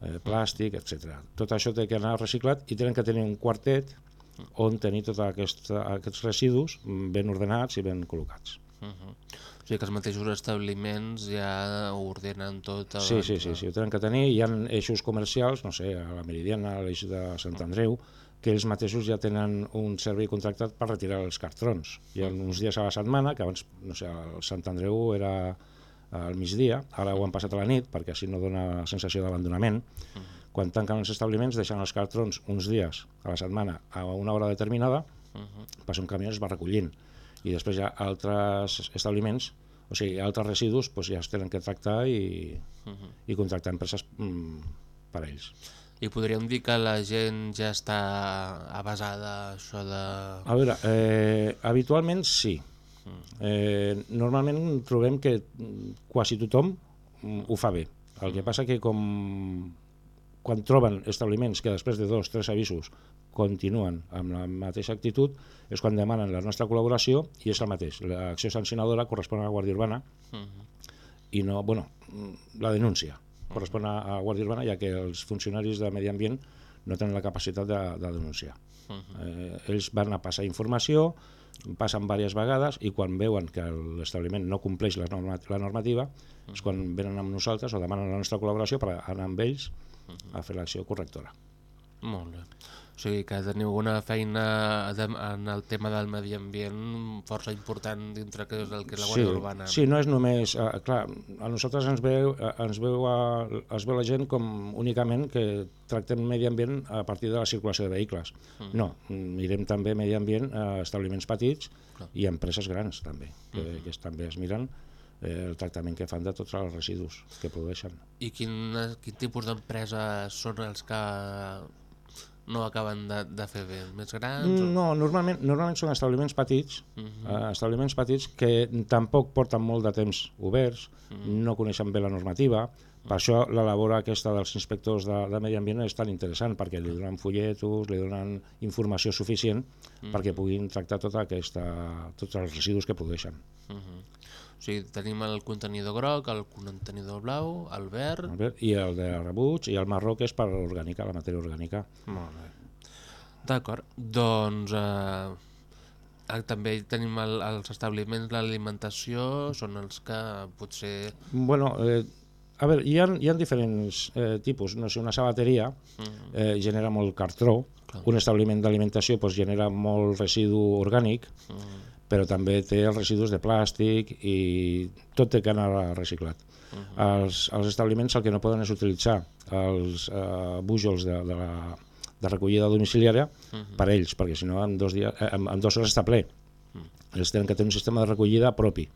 J: eh, plàstic, etc. Tot això té que anar reciclat i tenen que tenir un quartet on tenir tots aquest, aquests residus ben ordenats i ben col·locats.
A: Uh -huh. O sigui que els mateixos establiments ja ordenen tot abans.
J: Sí, sí, sí, sí, ho tenen que tenir. Hi ha eixos comercials, no sé, a la Meridiana, a l'eix de Sant Andreu, que ells mateixos ja tenen un servei contractat per retirar els cartrons. Hi ha uns dies a la setmana, que abans, no sé, al Sant Andreu era al migdia, ara ho han passat a la nit, perquè així no dona sensació d'abandonament. Quan tanquen els establiments, deixen els cartrons uns dies a la setmana a una hora determinada, passa un camió i es va recollint. I després hi ha altres establiments, o sigui, altres residus, doncs ja es tenen que tractar i, i contractar empreses mm, per a ells.
A: I podríem dir que la gent ja està avasada això de...
J: A veure, eh, habitualment sí. Eh, normalment trobem que mm, quasi tothom mm, ho fa bé. El que passa que com quan troben establiments que després de dos, tres avisos continuen amb la mateixa actitud és quan demanen la nostra col·laboració i és el mateix. L'acció sancionadora correspon a la Guàrdia Urbana i no, bueno, mm, la denúncia correspon a, a Guàrdia Urbana ja que els funcionaris de Medi Ambient no tenen la capacitat de, de denunciar. Eh, ells van a passar informació, passen diverses vegades i quan veuen que l'establiment no compleix la, norma, la normativa és quan venen amb nosaltres o demanen la nostra col·laboració per anar amb ells a fer l'acció correctora.
A: Molt bé. O sigui que teniu una feina de, en el tema del medi ambient força important dintre que és el que és la
J: Sí,
A: Guàrdia Urbana.
J: sí, no és només... Eh, clar, a nosaltres ens veu, eh, ens veu, a, es veu la gent com únicament que tractem medi ambient a partir de la circulació de vehicles.
A: Mm.
J: No, mirem també medi ambient a establiments petits i a empreses grans també, que,
A: Mhm.
J: que també es miren eh, el tractament que fan de tots els residus que produeixen.
A: I quin, quin tipus d'empreses són els que no acaben de, de fer bé? Més grans? o-
J: No, normalment, normalment són establiments petits, eh, establiments petits que tampoc porten molt de temps oberts, no coneixen bé la normativa, per això la labor aquesta dels inspectors de, de medi ambient és tan interessant, perquè li donen folletos, li donen informació suficient perquè puguin tractar tota aquesta, tots els residus que produeixen.
A: Mhm. O sigui, tenim el contenidor groc, el contenidor blau, el verd...
J: El verd I el de rebuig i el marró que és per orgànica, la matèria orgànica.
A: Molt bé. D'acord, doncs eh, eh, també tenim el, els establiments, l'alimentació, són els que potser...
J: Bueno, eh, a veure, hi ha, hi ha diferents eh, tipus. No sé, una sabateria eh, genera molt cartró, un establiment d'alimentació pues, genera molt residu orgànic, però també té els residus de plàstic i tot té que anar reciclat. els, els establiments el que no poden és utilitzar els eh, bújols de, de, la, de recollida domiciliària per ells, perquè si no en, dos dies, eh, en, en dues hores està ple. Ells tenen que tenir un sistema de recollida propi.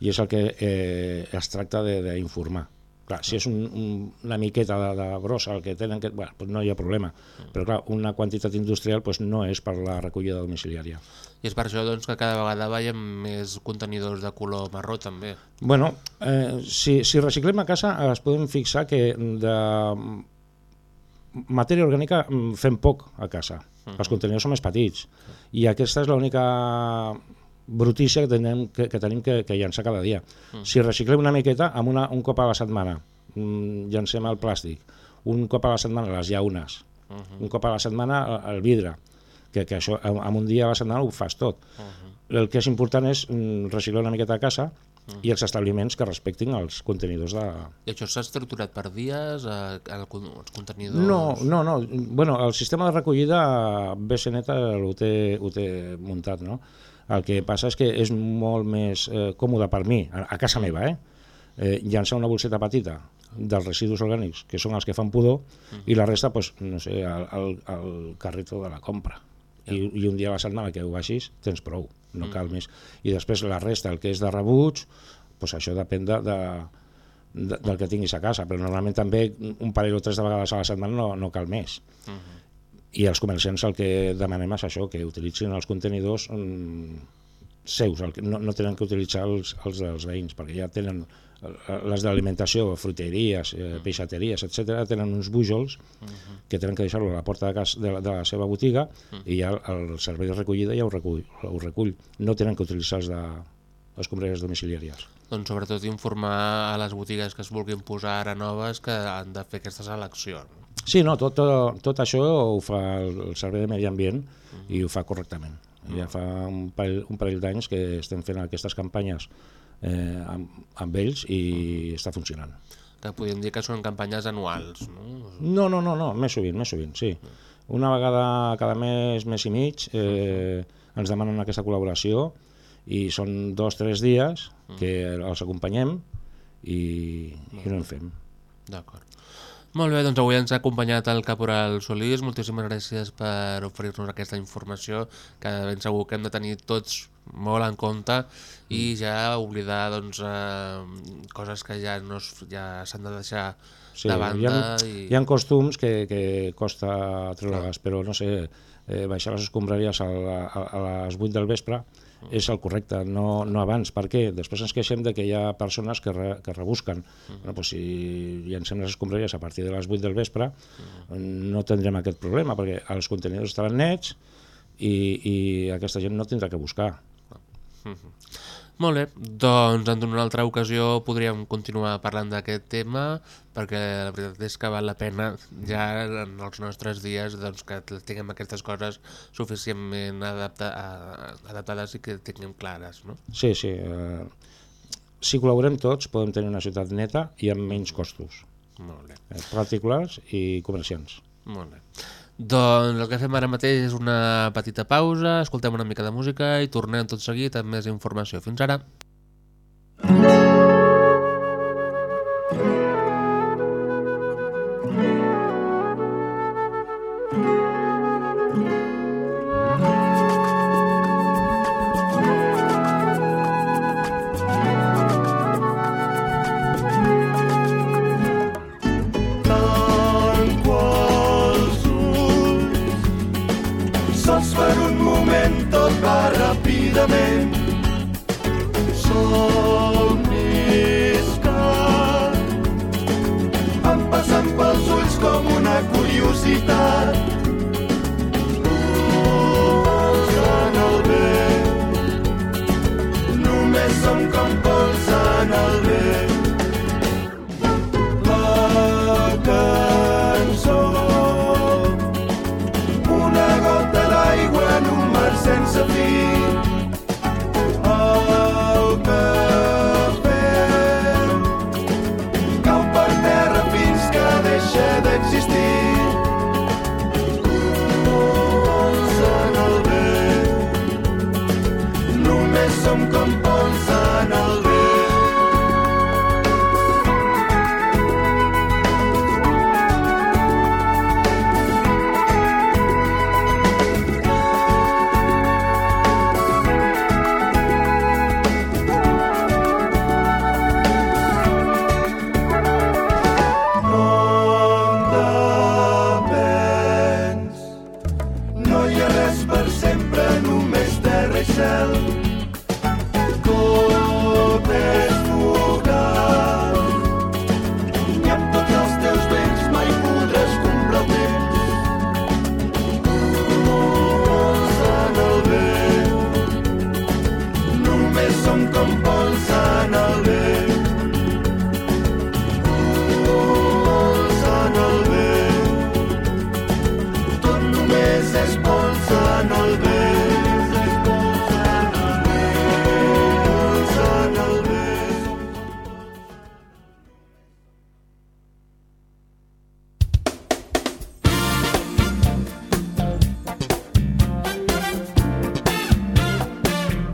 J: I és el que eh, es tracta d'informar Clar, si és un, un, una miqueta de, de brossa el que tenen, que, bueno, doncs no hi ha problema. Però clar, una quantitat industrial doncs no és per la recollida domiciliària.
A: I és per això doncs, que cada vegada veiem més contenidors de color marró també.
J: Bueno, eh, si, si reciclem a casa es podem fixar que de matèria orgànica mm, fem poc a casa.
A: Mhm.
J: Els contenidors són més petits. I aquesta és l'única brutícia que tenim que, que, tenim que, que llançar cada dia.
A: Mhm.
J: Si reciclem una miqueta, amb una, un cop a la setmana mm, llancem el plàstic, un cop a la setmana les llaunes,
A: Mhm.
J: un cop a la setmana el, el vidre, que, que això en en un dia a la setmana ho fas tot. El que és important és mm, reciclar una miqueta a casa i els establiments que respectin els contenidors de,
A: I això s'ha estructurat per dies, eh, els contenidors...
J: no, no, no. Bueno, el sistema de recollida BSNet ho té, ho té muntat, no? El que passa és que és molt més eh, còmode per mi, a, a casa meva, eh? eh? llançar una bolseta petita dels residus orgànics, que són els que fan pudor, i la resta, pues, no sé, al, al, al carrito de la compra. I, I un dia a la setmana que ho baixis, tens prou, no cal més. I després la resta, el que és de rebuig, pues això depèn de, de, de, del que tinguis a casa, però normalment també un parell o tres de vegades a la setmana no, no cal més. I els comerciants el que demanem és això, que utilitzin els contenidors mm, seus, el que no, no tenen que utilitzar els, els dels veïns, perquè ja tenen les d'alimentació, fruiteries, eh, peixateries, etc tenen uns bujols que tenen que deixar-lo a la porta de, cas, de, la, de la seva botiga i ja el, servei de recollida ja ho recull, ho recull. No tenen que utilitzar els de les escombraries domiciliàries.
A: Doncs sobretot informar a les botigues que es vulguin posar ara noves que han de fer aquesta selecció.
J: Sí, no, tot, tot, tot això ho fa el, el Servei de Medi Ambient i ho fa correctament. Ja fa un parell, un parell d'anys que estem fent aquestes campanyes eh, amb, amb ells i està funcionant.
A: Que podríem dir que són campanyes anuals, no?
J: No, no, no, no més sovint, més sovint, sí. Una vegada cada mes, mes i mig, eh, ens demanen aquesta col·laboració i són dos o tres dies que els acompanyem i, i no en fem.
A: D'acord. Molt bé, doncs avui ens ha acompanyat el caporal Solís. Moltíssimes gràcies per oferir-nos aquesta informació que ben segur que hem de tenir tots molt en compte i ja oblidar doncs, eh, coses que ja no es- ja s'han de deixar
J: Sí,
A: de
J: hi
A: banda.
J: ha,
A: i...
J: hi ha costums que, que costa treure-les, però no sé, eh, baixar les escombraries a, la, a les 8 del vespre és el correcte, no, no abans. Per què? Després ens queixem de que hi ha persones que, re, que rebusquen. Bueno, doncs si llancem les escombraries a partir de les 8 del vespre, no tindrem aquest problema, perquè els contenidors estaran nets i, i aquesta gent no tindrà que buscar.
A: Mhm. Molt bé, doncs en una altra ocasió podríem continuar parlant d'aquest tema perquè la veritat és que val la pena ja en els nostres dies doncs, que tinguem aquestes coses suficientment adapta adaptades i que tinguem clares. No?
J: Sí, sí. Eh, si col·laborem tots podem tenir una ciutat neta i amb menys costos.
A: Molt bé.
J: Eh, particulars i comerciants.
A: Molt bé. Doncs el que fem ara mateix és una petita pausa, escoltem una mica de música i tornem tot seguit amb més informació. Fins ara.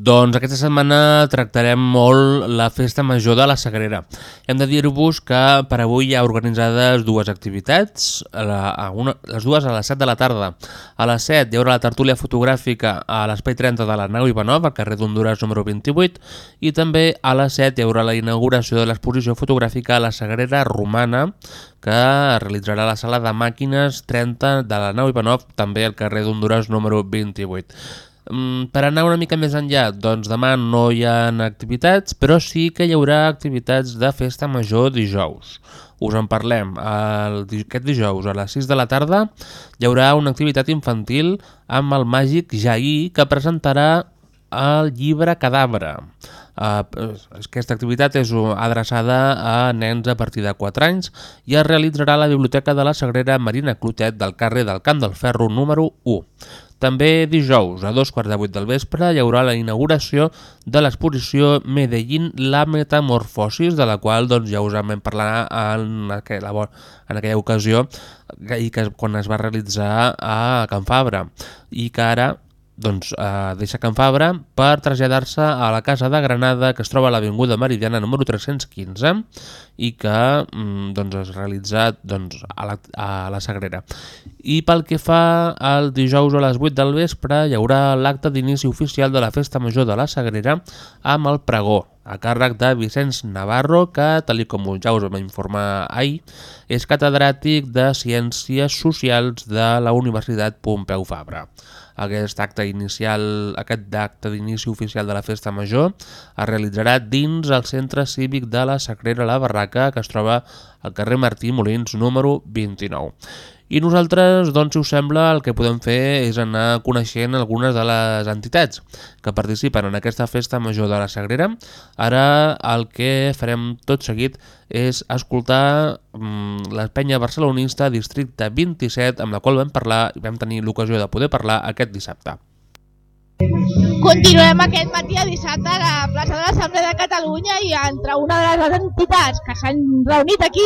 A: Doncs aquesta setmana tractarem molt la festa major de la Sagrera. Hem de dir-vos que per avui hi ha organitzades dues activitats, a la, a una, les dues a les 7 de la tarda. A les 7 hi haurà la tertúlia fotogràfica a l'Espai 30 de la Nau Ivanov, al carrer d'Honduras número 28, i també a les 7 hi haurà la inauguració de l'exposició fotogràfica a la Sagrera Romana, que es realitzarà la sala de màquines 30 de la Nau Ivanov, també al carrer d'Honduras número 28. Mm, per anar una mica més enllà, doncs demà no hi ha activitats, però sí que hi haurà activitats de festa major dijous. Us en parlem. El, aquest dijous a les 6 de la tarda hi haurà una activitat infantil amb el màgic Jaí que presentarà el llibre Cadàvere. Uh, aquesta activitat és adreçada a nens a partir de 4 anys i es realitzarà a la Biblioteca de la Sagrera Marina Clotet del carrer del Camp del Ferro número 1. També dijous, a dos quarts de vuit del vespre, hi haurà la inauguració de l'exposició Medellín La Metamorfosis, de la qual doncs, ja us en vam parlar en aquella, en aquella ocasió i que quan es va realitzar a Can Fabra i que ara doncs, eh, deixa Can Fabra per traslladar-se a la Casa de Granada que es troba a l'Avinguda Meridiana número 315 i que mm, doncs, es realitza doncs, a, la, a la Sagrera. I pel que fa al dijous a les 8 del vespre hi haurà l'acte d'inici oficial de la Festa Major de la Sagrera amb el pregó, a càrrec de Vicenç Navarro, que, tal com ja us vam informar ahir, és catedràtic de Ciències Socials de la Universitat Pompeu Fabra. Aquest acte inicial, aquest acte d'inici oficial de la Festa Major es realitzarà dins el Centre Cívic de la Sagrera La Barraca, que es troba al carrer Martí Molins, número 29. I nosaltres, doncs, si us sembla, el que podem fer és anar coneixent algunes de les entitats que participen en aquesta festa major de la Sagrera. Ara el que farem tot seguit és escoltar mm, la penya barcelonista Districte 27, amb la qual vam parlar i vam tenir l'ocasió de poder parlar aquest dissabte.
H: Continuem aquest matí a dissabte a la plaça de l'Assemblea de Catalunya i entre una de les entitats que s'han reunit aquí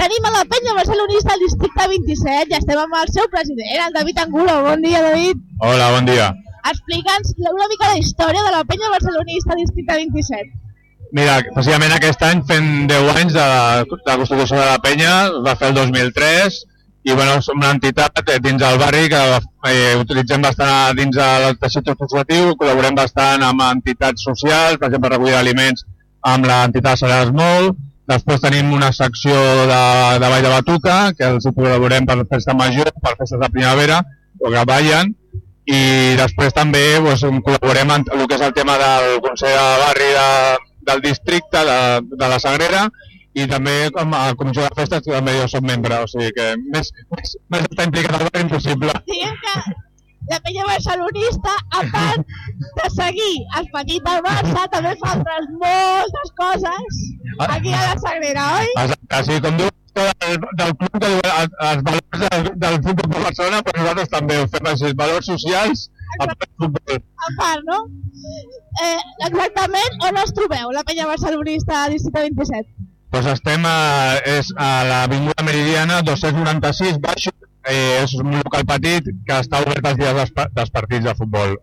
H: tenim a la penya barcelonista del districte 27 i estem amb el seu president, el David Angulo. Bon dia, David.
K: Hola, bon dia.
H: Explica'ns una mica la història de la penya barcelonista del districte 27.
K: Mira, precisament aquest any fent 10 anys de, de la Constitució de la penya, va fer el 2003, i bueno, som una entitat eh, dins del barri que eh, utilitzem bastant dins del teixit associatiu, col·laborem bastant amb entitats socials, per exemple, recollir aliments amb l'entitat Salars Molt, després tenim una secció de, de Vall de Batuca, que els col·laborem per festa major, per festes de primavera, o que ballen, i després també doncs, col·laborem en el que és el tema del Consell de Barri de, del districte de, de la Sagrera, i també com a comissió de festes també jo soc membre, o sigui que més, més, més està implicat al impossible.
H: Diguem que la penya barcelonista, a part de seguir el petit del Barça, també fa altres moltes coses aquí a la Sagrera, oi?
K: Així com diu del, del club que diu els valors del, del futbol de Barcelona, però nosaltres també ho fem així, valors socials a part del futbol.
H: A part, no? Eh, exactament on es trobeu, la penya barcelonista a Districte 27?
K: Doncs estem a, és a l'Avinguda Meridiana 296 baix, eh, és un local petit que està obert els dies dels, dels partits de futbol.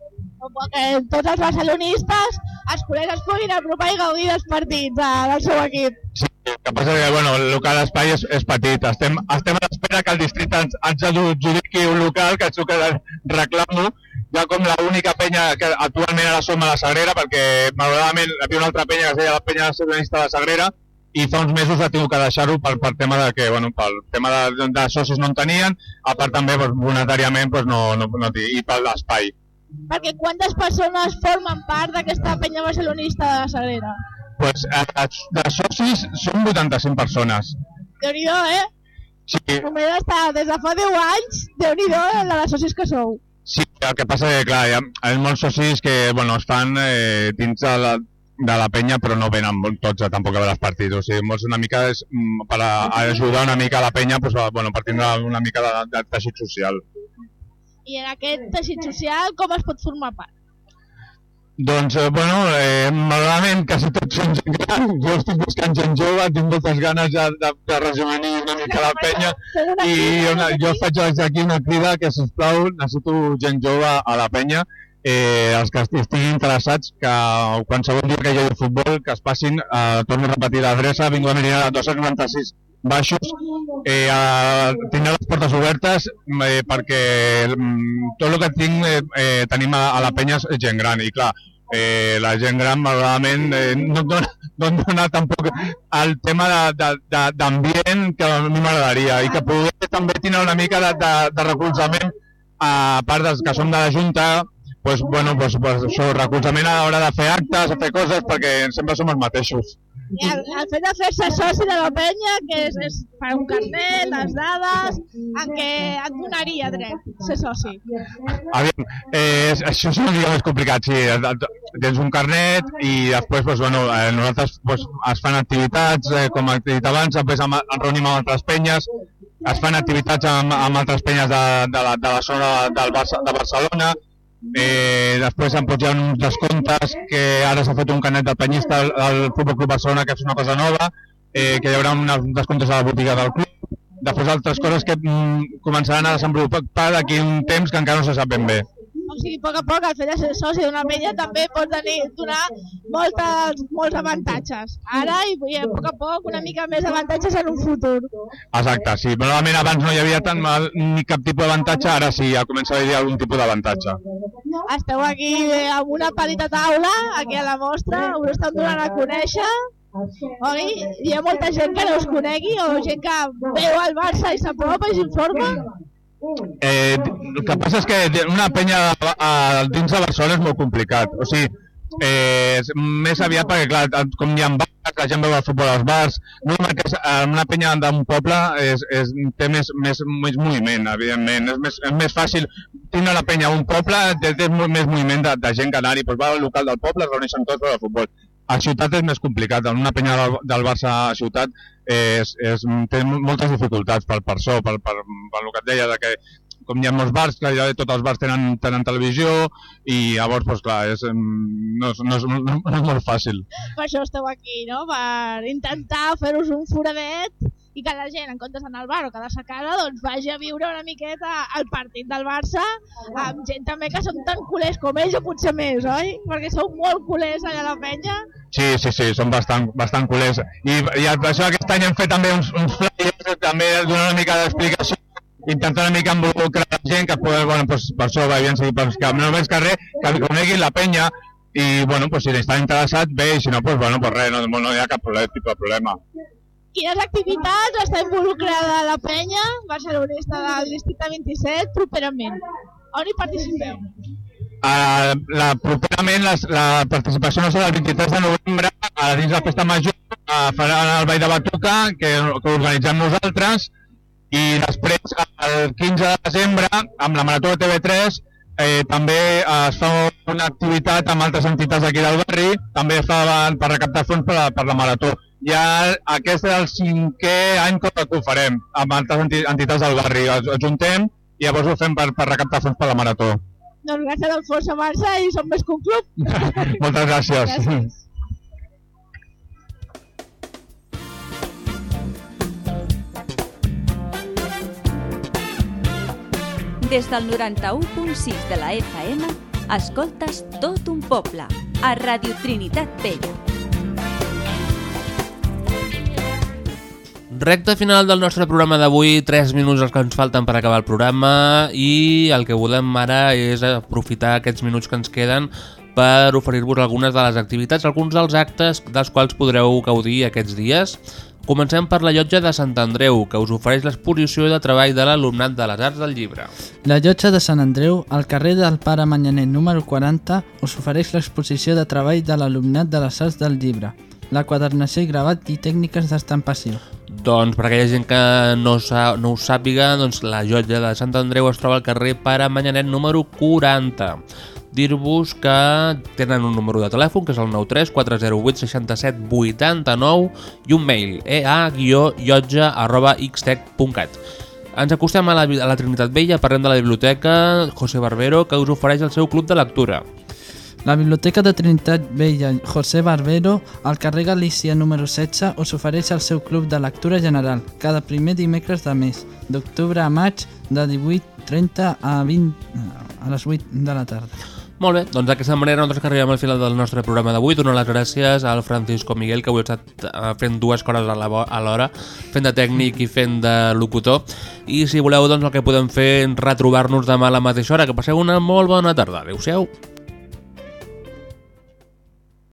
H: Que tots els barcelonistes, els col·legues puguin apropar i gaudir dels partits de, del seu equip.
K: Sí, el que passa que bueno, el local espai és, és petit. Estem, estem a l'espera que el districte ens, ens adjudiqui un local, que el que reclamo, ja com l'única penya que actualment ara som a la Sagrera, perquè malauradament hi havia una altra penya que es deia la penya nacionalista de la Sagrera, i fa uns mesos ha tingut que deixar-ho per, per tema de que, bueno, pel tema de, de socis no en tenien, a part també doncs, monetàriament doncs, no, no, no, i per l'espai.
H: Perquè quantes persones formen part d'aquesta penya barcelonista de la Sagrera?
K: Pues, eh, de socis són 85 persones.
H: déu nhi eh?
K: Sí.
H: Només està des de fa 10 anys, déu nhi de socis que sou.
K: Sí, el que passa és que, clar, hi ha, hi ha molts socis que bueno, es fan eh, dins de la, de la penya però no venen tots a tampoc a veure els partits o sigui, molts una mica és mm, per a, ajudar una mica a la penya doncs, bueno, partint una mica de, de teixit social
H: i en aquest teixit social com es pot formar part?
K: Doncs, eh, bueno, eh, malauradament quasi tots són gent gran. Jo estic buscant gent jove, tinc moltes ganes ja de, de rejuvenir una mica la penya i una, jo faig des d'aquí una crida que, sisplau, necessito gent jove a la penya eh, els que esti- estiguin interessats que qualsevol dia que hi hagi futbol que es passin, eh, torno a repetir l'adreça, Avinguda Meridiana 296 baixos, eh, eh, tindrà les portes obertes eh, perquè mm, tot el que tinc eh, eh, tenim a, a la penya és gent gran i clar, eh, la gent gran malauradament eh, no, dona, no dona tampoc el tema d'ambient que a mi m'agradaria i que poder també tindre una mica de, de, de recolzament a part dels que som de la Junta pues, bueno, pues, pues, això, recolzament a l'hora de fer actes, a fer coses, perquè sempre som els mateixos.
H: I el, el fet de fer-se soci de la penya, que és, és per un carnet, les dades, en què et donaria dret ser soci.
K: Aviam, eh, això és una mica més complicat, sí. Tens un carnet i després, doncs, bueno, eh, nosaltres doncs, es fan activitats, eh, com he dit abans, després ens reunim amb altres penyes, es fan activitats amb, amb altres penyes de, de, la, de la zona del de Barcelona, eh, després em pots hi ha uns descomptes que ara s'ha fet un canet del penyista al, al Futbol Club Barcelona, que és una cosa nova, eh, que hi haurà uns descomptes a la botiga del club, després altres coses que mm, començaran a desenvolupar d'aquí un temps que encara no se sap ben bé.
H: O sigui, a poc a poc, el fet de ser soci d'una penya també pot tenir, donar moltes, molts avantatges. Ara i i a poc a poc una mica més avantatges en un futur.
K: Exacte, sí. Normalment abans no hi havia tant mal, ni cap tipus d'avantatge, ara sí, ja comença a haver algun tipus d'avantatge.
H: Esteu aquí eh, amb una petita taula, aquí a la mostra, us estan donant a conèixer. Oi? Hi ha molta gent que no us conegui o gent que veu el Barça i s'apropa i s'informa.
K: Eh, el que passa és que una penya a, dins de Barcelona és molt complicat. O sigui, eh, és més aviat perquè, clar, com hi ha bars, la gent veu el futbol als bars, no que eh, una penya d'un poble és, és, té més, més, més moviment, evidentment. És més, és més fàcil tindre la penya a un poble, té, té més moviment de, de gent que anar-hi, doncs va al local del poble, es reuneixen tots per al futbol. A ciutat és més complicat, en una penya del, Barça a ciutat és, és, té moltes dificultats per, per això, per, per, per el que et deia, de que com hi ha molts bars, clar, ja tots els bars tenen, tenen televisió i llavors, doncs, clar, és, no, és, no, és, no, no és molt fàcil.
H: Per això esteu aquí, no? Per intentar fer-vos un foradet i que la gent, en comptes d'anar al bar o quedar-se a casa, doncs vagi a viure una miqueta al partit del Barça amb gent també que són tan culers com ells o potser més, oi? Perquè sou molt culers allà a la penya.
K: Sí, sí, sí, són bastant, bastant culers. I, i per això aquest any hem fet també uns, uns flyers, també donant una mica d'explicació, intentant una mica involucrar la gent que pugui, bueno, pues, per això, veient si, pues, que no veig carrer, que coneguin la penya, i, bueno, pues, si estan interessats, bé, i si no, pues, bueno, pues res, no, no hi ha cap problema, tipus de problema.
H: Quines activitats està involucrada la penya barcelonista del districte 27 properament? On hi participeu?
K: Uh, la, properament la, la participació no serà el 23 de novembre a dins la festa major uh, faran el ball de batuca que, que organitzem nosaltres i després el 15 de desembre amb la Marató de TV3 eh, també es fa una activitat amb altres entitats d'aquí del barri també es fa per recaptar fons per per la Marató ja aquest és el cinquè any que ho farem amb altres enti- entitats del barri ens ajuntem i llavors ho fem per, per recaptar fons per la Marató
H: Doncs gràcies al Força Barça i som més que un club.
K: Moltes gràcies.
H: Gràcies.
F: Des del 91.6 de la FM, escoltes tot un poble, a Radio Trinitat Vella.
A: Recte final del nostre programa d'avui, 3 minuts els que ens falten per acabar el programa i el que volem ara és aprofitar aquests minuts que ens queden per oferir-vos algunes de les activitats, alguns dels actes dels quals podreu gaudir aquests dies. Comencem per la llotja de Sant Andreu, que us ofereix l'exposició de treball de l'alumnat de les Arts del Llibre.
B: La llotja de Sant Andreu, al carrer del Pare Manyanet número 40, us ofereix l'exposició de treball de l'alumnat de les Arts del Llibre, la quadernació i gravat i tècniques d'estampació.
A: Doncs per aquella gent que no, sa no ho sàpiga, doncs la llotja de Sant Andreu es troba al carrer Pare Manyanet número 40. Dir-vos que tenen un número de telèfon, que és el 93 408 67 89 i un mail, ea-llotja arroba xtec.cat. Ens acostem a la, a la Trinitat Vella, parlem de la biblioteca José Barbero, que us ofereix el seu club de lectura.
B: La Biblioteca de Trinitat Vella José Barbero, al carrer Galícia número 16, us ofereix el seu club de lectura general, cada primer dimecres de mes, d'octubre a maig, de 18.30 a 20 a les 8 de la tarda.
A: Molt bé, doncs d'aquesta manera nosaltres que arribem al final del nostre programa d'avui. Dono les gràcies al Francisco Miguel, que avui ha estat eh, fent dues coses a alhora, fent de tècnic i fent de locutor. I si voleu, doncs el que podem fer és retrobar-nos demà a la mateixa hora. Que passeu una molt bona tarda. Adéu-siau.